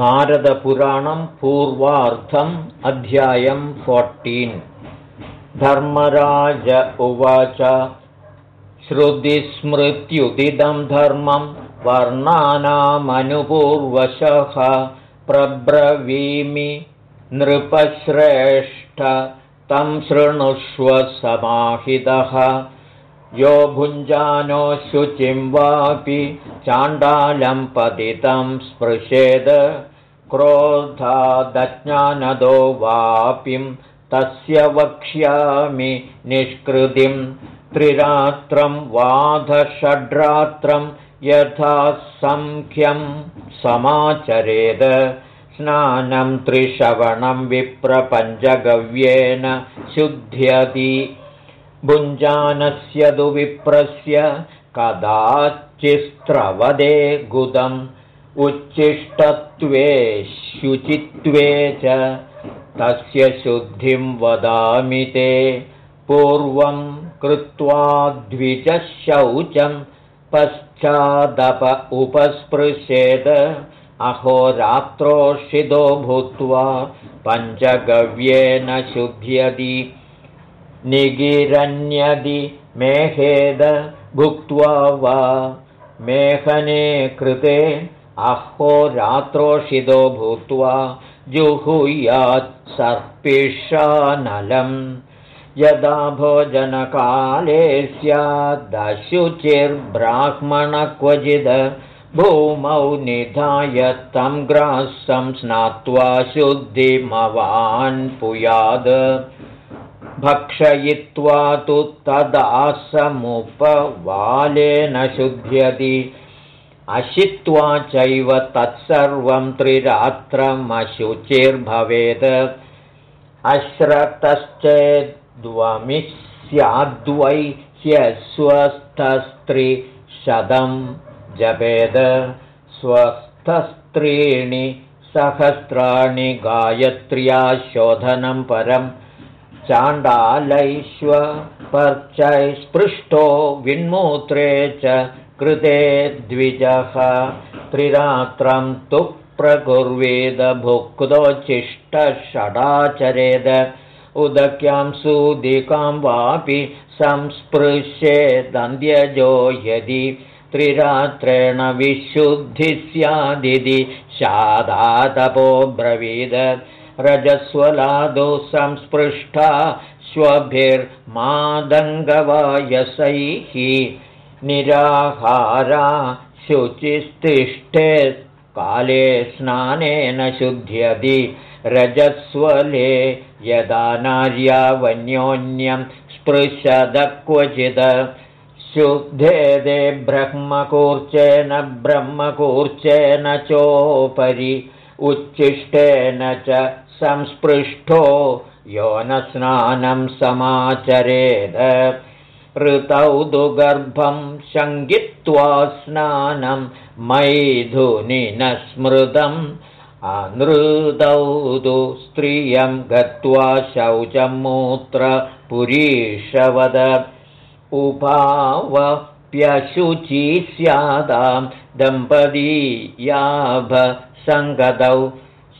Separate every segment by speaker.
Speaker 1: नारदपुराणं पूर्वार्थम् अध्यायं फोर्टीन् धर्मराज उवाच श्रुतिस्मृत्युदिदं धर्मं वर्णानामनुपूर्वशः प्रब्रवीमि नृपश्रेष्ठ तं शृणुष्व समाहितः यो भुञ्जानो शुचिं वापि चाण्डालं पतितं स्पृशेद क्रोधादज्ञानदो वापिं तस्य वक्ष्यामि निष्कृतिं। त्रिरात्रं वाधषड्रात्रं यथा सङ्ख्यं समाचरेद। स्नानं त्रिशवणं विप्रपञ्चगव्येन शुध्यति भुञ्जानस्य तु विप्रस्य कदाचिस्त्रवदे गुदम्। उच्छिष्टत्वे शुचित्वे च तस्य शुद्धिं वदामि ते। पूर्वं कृत्वा द्विजशौचं पश्चादप उपस्पृशेद। अहोरात्रोषितो भूत्वा पञ्चगव्येन शुध्यति निगिरन्यदि मेहेद भुक्त्वा वा। मेहने कृते अहोरात्रोषितो भूत्वा जुहुयात् सर्पिषानलम् यदा भोजनकाले स्यादशुचिर्ब्राह्मणक्वचिद् भूमौ निधाय तं ग्रासं स्नात्वा शुद्धिमवान् पुयाद भक्षयित्वा तु तदासमुपवालेन शुध्यति। अशित्वा चैव तत्सर्वं त्रिरात्रमशुचिर्भवेत्। अश्रतश्चेद्वमिस्याद्वै ह्यस्वस्थस्त्रिशतं जपेद। स्वस्थस्त्रीणि सहस्राणि गायत्र्या शोधनं परं चाण्डालैश्वपर्चैस्पृष्टो विन्मूत्रे च कृते द्विजः त्रिरात्रं तु प्रकुर्वेदभुक्तोच्छिष्टषडाचरेद उदक्यां सूदिकां वापि संस्पृशेदन्त्यजो यदि त्रिरात्रेण विशुद्धिः स्यादिति शादातपो ब्रवीद रजस्वलादो संस्पृष्टा श्वभिर्मादङ्गवायसैः निराहारा शुचिस्तिष्ठे काले स्नानेन शुध्यति रजस्वले यदा नार्यावन्योन्यं स्पृशद क्वचित् शुद्धेदे ब्रह्मकूर्चेन ब्रह्मकूर्चेन चोपरि उच्छिष्टेन च संस्पृष्टो यो न स्नानं समाचरेद। ऋतौ तु गर्भं शङ्गित्वा स्नानं मैथुनि न स्मृतम् अनृतौ तु स्त्रियं गत्वा शौचं मूत्रपुरीषवद उपावप्यशुची स्यादां दम्पतीयाभसङ्गतौ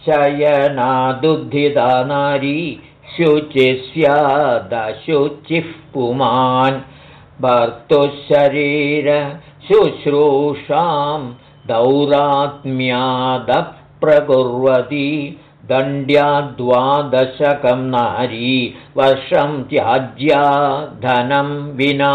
Speaker 1: शयनादुद्धिता नारी शुचिः स्यादशुचिः पुमान् भर्तुशरीरशुश्रूषां दौरात्म्यादप्रकुर्वती दण्ड्याद्वादशकं नारी वर्षं त्याज्या धनं विना।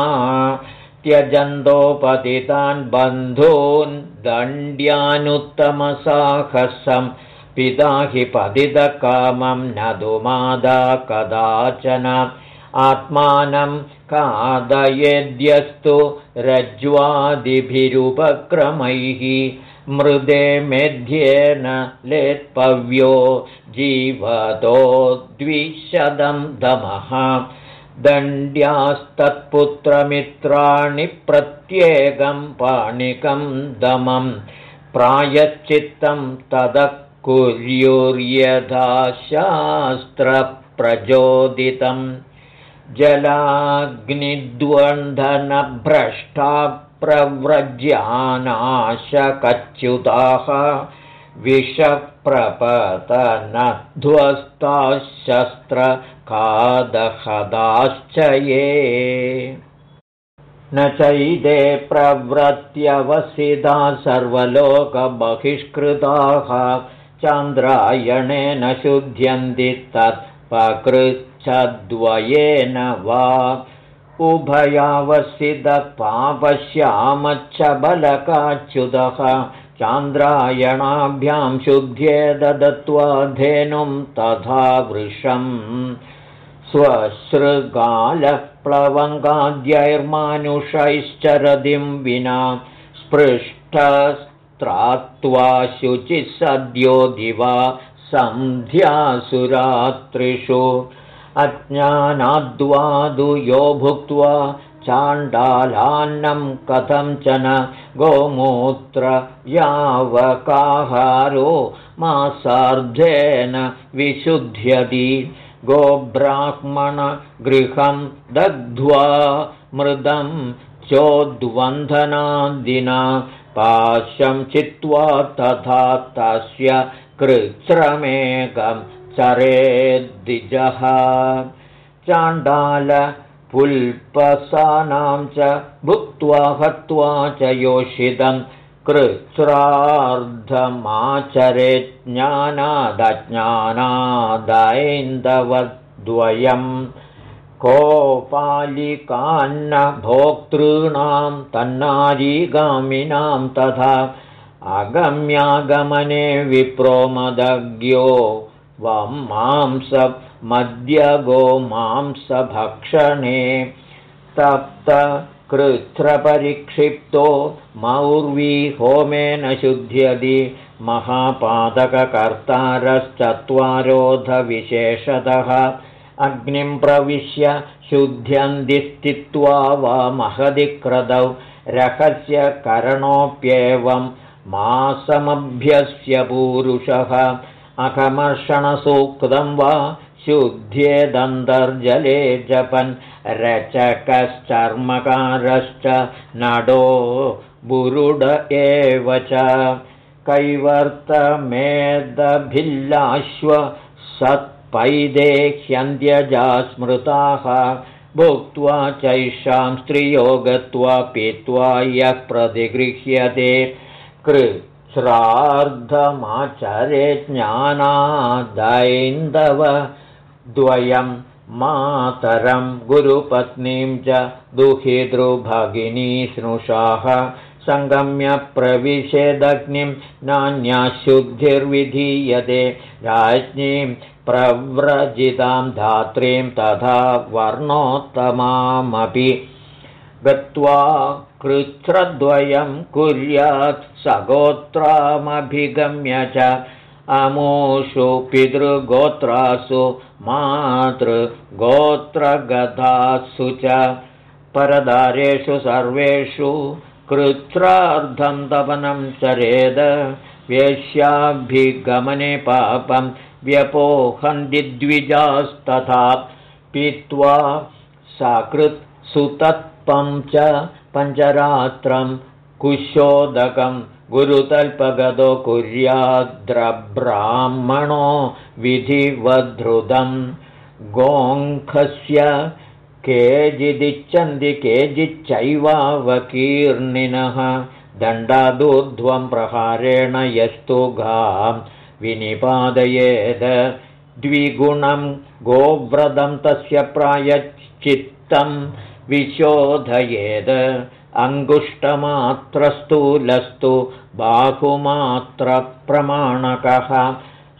Speaker 1: त्यजन्तोपतितान् बन्धून् दण्ड्यानुत्तमसाहसम् पिता हि पतितकामं न दुमादा कदाचन। आत्मानं कादयेद्यस्तु रज्ज्वादिभिरुपक्रमैः। मृदे मेध्येन लेत्पव्यो जीवतो द्विशतं दमः दण्ड्यास्तत्पुत्रमित्राणि प्रत्येकं पाणिकं दमं प्रायश्चित्तं तदः कुर्युर्यथा शास्त्रप्रचोदितम् जलाग्निद्वन्धनभ्रष्टा प्रव्रज्यानाशकच्युताः विषप्रपतनध्वस्ताः शस्त्रखादहदाश्च ये न चैदे प्रव्रत्यवसिदा सर्वलोकबहिष्कृताः चान्द्रायणेन शुध्यन्ति तत्पकृच्छद्वयेन वा। उभयावसिदपापश्यामच्छबलकाच्युतः चान्द्रायणाभ्यां शुध्ये दत्त्वा धेनुं तथा वृषम् स्वसृगालप्लवङ्गाद्यैर्मानुषैश्चरदिं विना स्पृष्टस्त्रात्वा शुचिः सद्यो दिवा सन्ध्यासुरात्रिषु। अज्ञानाद्वादु यो भुक्त्वा चाण्डालान्नं कथं च न गोमूत्र यावकाहारो मासार्धेन विशुध्यति। गोब्राह्मणगृहं दग्ध्वा मृदं चोद्वन्धनादिना पाशं चित्वा तथा तस्य कृच्छ्रमेकं चरेद्दिजः चाण्डालपुल्पसानां च भुक्त्वा हत्वा च योषितं ज्ञानादज्ञानादैन्दवद्वयम् कोपालिकान्न भोक्तॄणां तन्नारीगामिनां तथा अगम्यागमने विप्रोमदज्ञो वं मांस मद्यगो मांसभक्षणे तप्त कृच्छ्रपरिक्षिप्तो मौर्वी होमेन शुध्यति महापादककर्तारश्चत्वारोधविशेषतः। अग्निं प्रविश्य शुध्यन्ति स्थित्वा वा महदि रहस्यकरणोऽप्येवं मासमभ्यस्य पूरुषः। अकमर्षणसूक्तं वा शुद्ध्येदन्तर्जले जपन् रचकश्चर्मकारश्च नडो बुरुड एव च। कैवर्तमेदभिल्लाश्व सत्पैदे ह्यन्त्यजा स्मृताः। भुक्त्वा चैषां स्त्रियो गत्वा पीत्वा यः प्रतिगृह्यते। कृच्छ्रार्धमाचरे ज्ञानादैन्दव द्वयं मातरं गुरुपत्नीं च दुहितृभगिनी स्नुषाः सङ्गम्य प्रविशेदग्निं नान्याशुद्धिर्विधीयते राज्ञीं प्रव्रजितां धात्रीं तथा वर्णोत्तमामपि गत्वा कृच्छ्रद्वयं कुर्यात् सगोत्रामभिगम्य च अमूषु पितृगोत्रासु मातृगोत्रगतासु च परदारेषु सर्वेषु कृच्छ्रार्धं तपनं चरेद वेश्याभिगमने पापं व्यपोहन्दिद्विजास्तथा पीत्वा सकृत्सुतत्पं च पञ्चरात्रं कुशोदकं गुरुतल्पगतो कुर्याद्रब्राह्मणो विधिवधृतं गोङ्खस्य केचिदिच्छन्ति केचिच्चैवावकीर्णिनः दण्डादूर्ध्वं प्रहारेण यस्तु गां विनिपादयेद द्विगुणं। गोव्रतं तस्य प्रायश्चित्तं विशोधयेद अङ्गुष्टमात्रस्थूलस्तु बाहुमात्रप्रमाणकः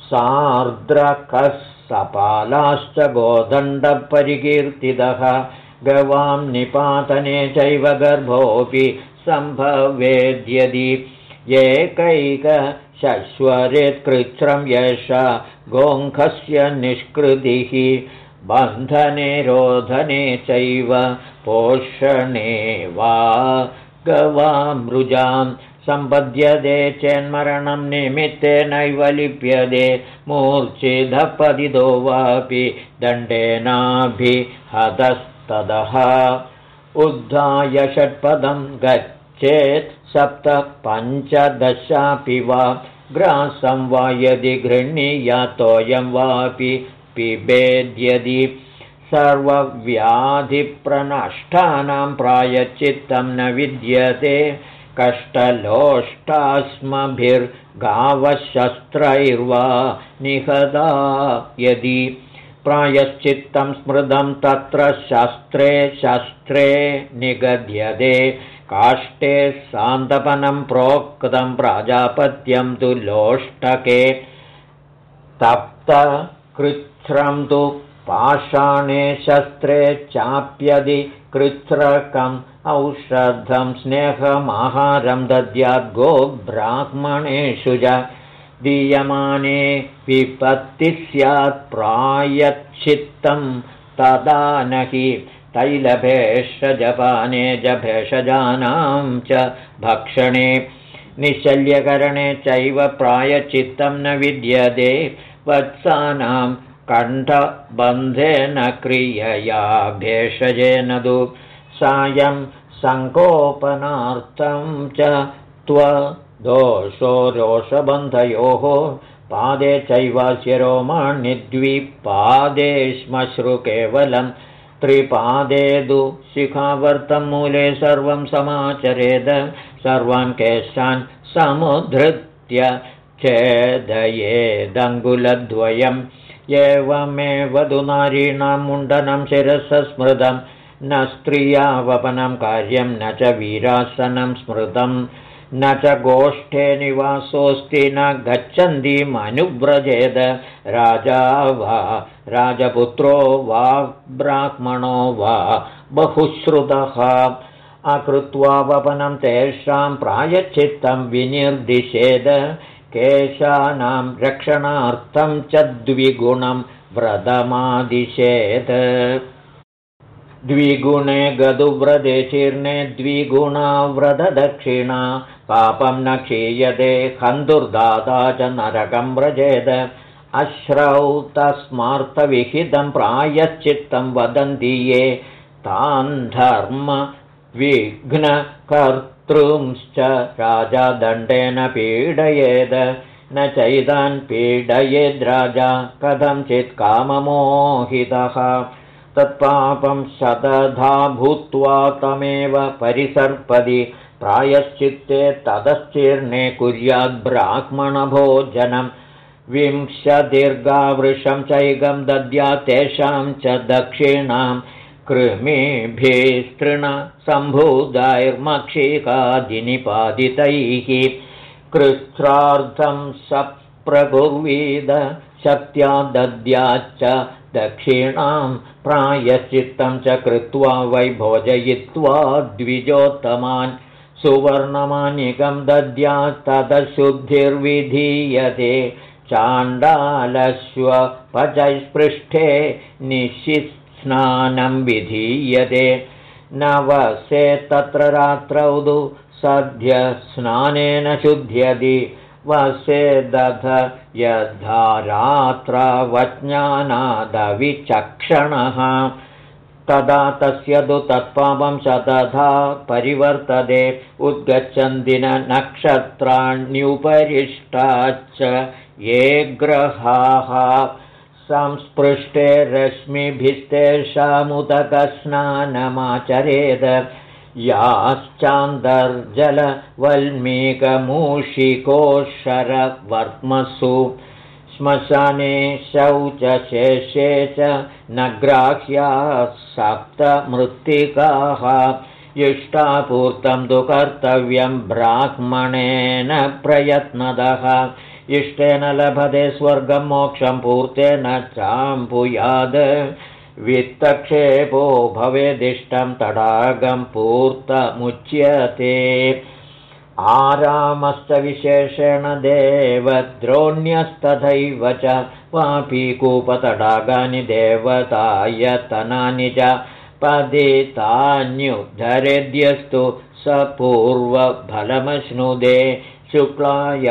Speaker 1: सार्द्रकः सपालाश्च गोदण्डपरिकीर्तितः गवां निपातने चैव गर्भोऽपि सम्भवेद्यदि एकैकशश्वरेत्कृच्छ्रं यशा गोङ्खस्य निष्कृतिः बन्धने रोधने चैव पोषणे वा गवामृजां सम्पद्यते चेन्मरणं निमित्तेनैव लिप्यते मूर्च्छिधपदितो वापि दण्डेनाभिहतस्तदः। उद्धाय षट्पदं गच्छेत् सप्त पञ्चदशापि वा ग्रासं वा यदि गृह्णीयातोऽयं वापि पिबेद्यदि सर्वव्याधिप्रनष्टानां प्रायश्चित्तं न विद्यते कष्टलोष्टास्मभिर्गावशस्त्रैर्वा निहदा। यदि प्रायश्चित्तं स्मृतं तत्र शस्त्रे शस्त्रे निगद्यते काष्ठे सान्दपनं प्रोक्तं प्राजापत्यं तु लोष्टके तप्तकृच्छ्रं तु पाषाणे शस्त्रे चाप्यदि कृच्छ्रकम् औषधं स्नेहमाहारं दद्याद्गो ब्राह्मणेषु च दीयमाने विपत्तिः स्यात् प्रायच्छित्तं तदा न हि तैलभेषजपाने जभेषजानां च भक्षणे निशल्यकरणे चैव प्रायश्चित्तं न विद्यते वत्सानां कण्ठबन्धेन क्रियया भेषजेन तु सायं सङ्कोपनार्थं च त्वदोषो रोषबन्धयोः पादे चैवास्य रोमाण्यद्विपादे श्मश्रु केवलं त्रिपादे दु शिखावर्तं मूले सर्वं समाचरेद सर्वान् केशान् समुद्धृत्य चेदयेदङ्गुलद्वयम् एवमेव दु नारीणां मुण्डनं शिरसस्मृतम् न स्त्रियावपनं कार्यं न च वीरासनं स्मृतं न च गोष्ठे निवासोऽस्ति न गच्छन्तीमनुव्रजेद राजा वा राजपुत्रो वा ब्राह्मणो वा बहुश्रुतः अकृत्वा वपनं तेषां प्रायश्चित्तं विनिर्दिशेद केशानां रक्षणार्थं च द्विगुणं व्रतमादिशेत् द्विगुणे गदुव्रते शीर्णे द्विगुणा व्रतदक्षिणा पापं न क्षीयते हन्तुर्दाता च नरकं व्रजेद। अश्रौतस्मार्थविहितं प्रायश्चित्तं वदन्ति ये तान् धर्मविघ्नकर्तृंश्च राजा दण्डेन पीडयेद। न चैतान् पीडयेद्राजा कथञ्चित् काममोहितः। तत्पापं शतधा भूत्वा तमेव परिसर्पदि। प्रायश्चित्ते ततश्चीर्णे कुर्याद्ब्राह्मणभोजनं विंशदीर्घावृषं चैगं दद्या तेषां च दक्षिणां कृमिभिस्तृणसम्भूताैर्मक्षिकादिनिपादितैः कृच्छ्रार्धं सप्रगुर्वीद शक्त्या दद्याच्च दक्षिणां प्रायश्चित्तं च कृत्वा वै भोजयित्वा द्विजोत्तमान् सुवर्णमानिकं दद्यात्तदशुद्धिर्विधीयते चाण्डालश्वपचैस्पृष्ठे निशिस्नानं विधीयते। न वसे तत्र रात्रौ तु सद्यस्नानेन शुध्यति। वसे दध यद्धारात्रवज्ञानादविचक्षणः। तदा तस्य तु तत्पापं शतधा परिवर्तते। उद्गच्छन्दिननक्षत्राण्युपरिष्टाच्च ये ग्रहाः संस्पृष्टे रश्मिभिस्तेषामुदकस्नानमाचरेद याश्चान्दर्जलवल्मीकमूषिकोशरवर्त्मसु श्मशाने शौचशेषे च न ग्राह्याः सप्तमृत्तिकाः इष्टापूर्तं तु कर्तव्यं ब्राह्मणेन प्रयत्नदः इष्टेन लभते स्वर्गं मोक्षं पूर्तेन चाम्पुयाद् वित्तक्षेपो भवेदिष्टं तडागं पूर्तमुच्यते। आरामश्च विशेषेण देवद्रोण्यस्तथैव च वापीकूपतडागानि देवतायतनानि च पदितान्युद्धरेद्यस्तु स पूर्वफलमश्नुदे शुक्लाय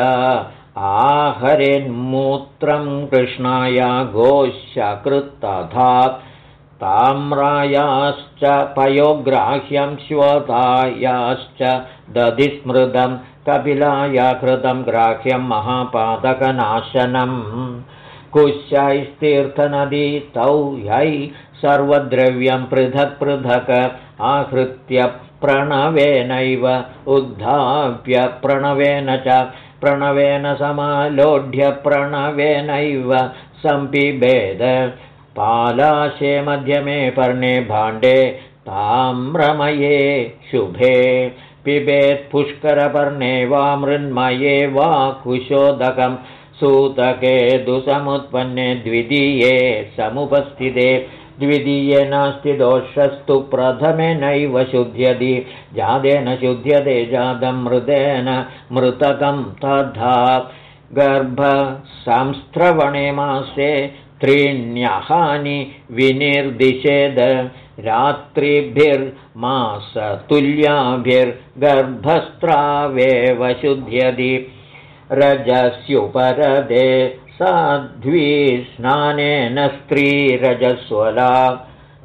Speaker 1: आहरेन्मूत्रं कृष्णाय गोशकृत्तथा ताम्रायाश्च पयोग्राह्यं श्वतायाश्च दधिस्मृतं कपिलाया कृतं ग्राह्यं महापादकनाशनम् कुश्यैस्तीर्थनदी तौ ह्यै सर्वद्रव्यं पृथक् पृथक् आहृत्य प्रणवेनैव उद्धाप्य प्रणवेन च प्रणवेन समालोढ्य प्रणवेनैव सम्पिभेद पालाशे मध्यमे पर्णे भाण्डे ताम्रमये शुभे। पिबेत् पुष्करपर्णे वा मृन्मये वा कुशोदकं सूतके दुसमुत्पन्ने द्वितीये समुपस्थिते द्वितीये नास्ति दोषस्तु प्रथमेनैव शुध्यति जातेन शुध्यते जातं मृतेन मृतकं तथा गर्भसंस्रवणे मासे त्रीण्यहानि विनिर्दिशेद रात्रिभिर्मासतुल्याभिर्गर्भस्त्रावेव शुध्यति। रजस्युपरदे साध्वी स्नानेन स्त्रीरजस्वला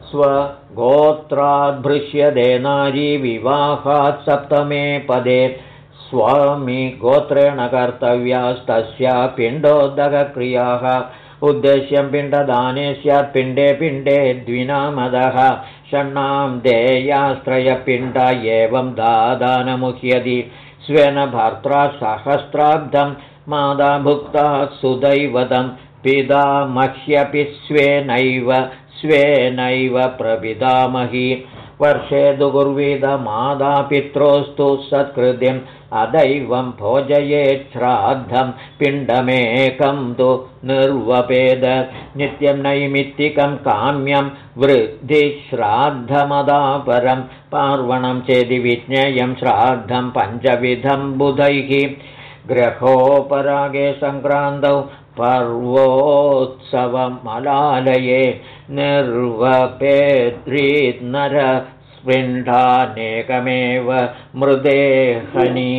Speaker 1: स्वगोत्राद्भृश्यदे नारी विवाहात् सप्तमे पदे। स्वामी गोत्रेण कर्तव्यास्तस्या पिण्डोदकक्रियाः उद्देश्यं पिण्डदाने स्यात् पिण्डे पिण्डे द्विनामदः। षण्णां देयास्त्रयपिण्ड एवं दादानमुह्यति। स्वेन भर्त्रा सहस्राब्दं मादा भुक्ता सुदैवतं पिता मह्यपि स्वेनैव स्वेनैव प्रपितामहि। वर्षे दुर्विदमादापित्रोस्तु सत्कृतिम् अदैवं भोजयेत् श्राद्धं पिण्डमेकं तु निर्वपेद। नित्यं नैमित्तिकं काम्यं वृद्धिश्राद्धमदापरं पार्वणं चेदि विज्ञेयं श्राद्धं पञ्चविधं बुधैः ग्रहोपरागे सङ्क्रान्तौ पर्वोत्सवमलालये निर्वपेद्रीनरस्पृण्डानेकमेव मृदेहनि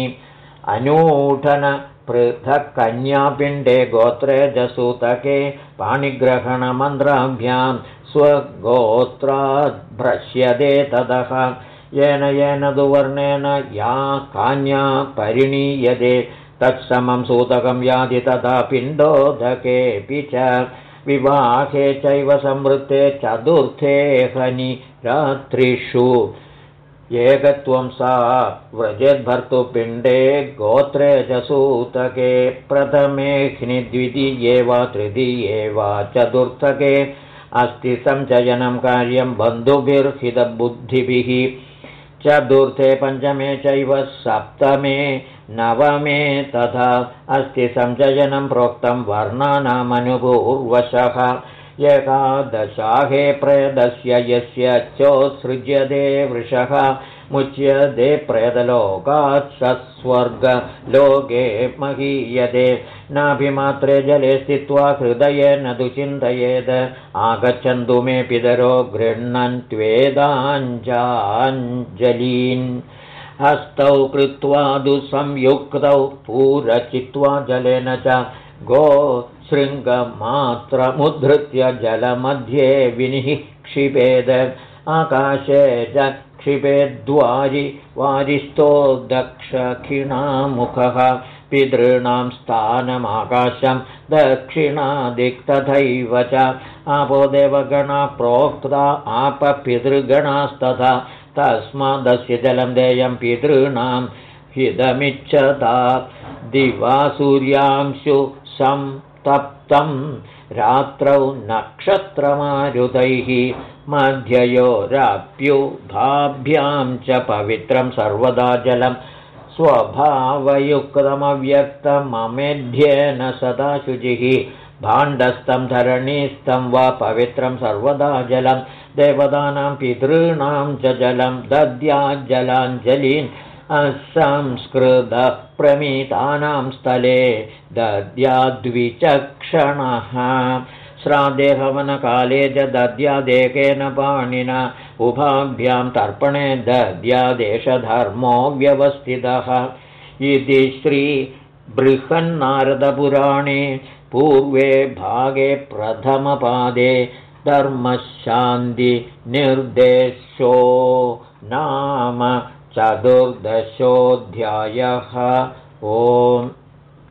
Speaker 1: अनूठन पृथक् कन्यापिण्डे गोत्रे जसूतके पाणिग्रहणमन्त्राभ्यां स्वगोत्राद्भ्रश्यते ततः। येन येन दुवर्णेन या कान्या परिणीयते तत्समं सूतकं यादि तथा पिण्डोदकेऽपि च विवाहे चैव संवृत्ते चतुर्थे हनि रात्रिषु। एकत्वं सा व्रजेद्भर्तुपिण्डे गोत्रे च सूतके प्रथमे द्वितीये वा तृतीये वा चतुर्थके। अस्ति सञ्चयनं कार्यं बन्धुभिर्हितबुद्धिभिः चतुर्थे पञ्चमे चैव सप्तमे नवमे तथा अस्ति सञ्चयनं प्रोक्तं वर्णानामनुभूर्वशः एकादशाहे प्रेदस्य यस्य चोत्सृज्यते वृषः मुच्यते प्रेदलोकात् सस्वर्गलोके महीयते। नाभिमात्रे जले स्थित्वा हृदयेन तु चिन्तयेद्। आगच्छन्तु मे पितरो गृह्णन्त्वेदाञ्जाञ्जलीन् हस्तौ कृत्वा दुःसंयुक्तौ पूरचित्वा जलेन च गो शृङ्गमात्रमुद्धृत्य जलमध्ये विनिः क्षिपेद आकाशे च क्षिपेद्वारि वारिस्थो दक्षिणामुखः। पितॄणां स्थानमाकाशं दक्षिणादिक्तथैव च। आपो देवगणा प्रोक्ता आपपितृगणास्तथा तस्मादस्य जलं देयं पितॄणां हितमिच्छता। दिवासूर्यांशु संतप्तं रात्रौ नक्षत्रमारुतैः मध्ययोराप्युभाभ्यां च पवित्रं सर्वदा जलं स्वभावयुक्तमव्यक्तममेध्येन सदा शुचिः भाण्डस्थं धरणीस्थं वा पवित्रं सर्वदा जलं देवतानां पितॄणां च जलं दद्याज्जलाञ्जलीन् असंस्कृतप्रमितानां स्थले दद्याद्विचक्षणः। श्राद्धेहवनकाले च दद्यादेकेन पाणिना उभाभ्यां तर्पणे दद्यादेशधर्मो व्यवस्थितः इति श्रीबृहन्नारदपुराणे पूर्वे भागे प्रथमपादे धर्मशान्तिनिर्देशो नाम चतुर्दशोऽध्यायः। ॐ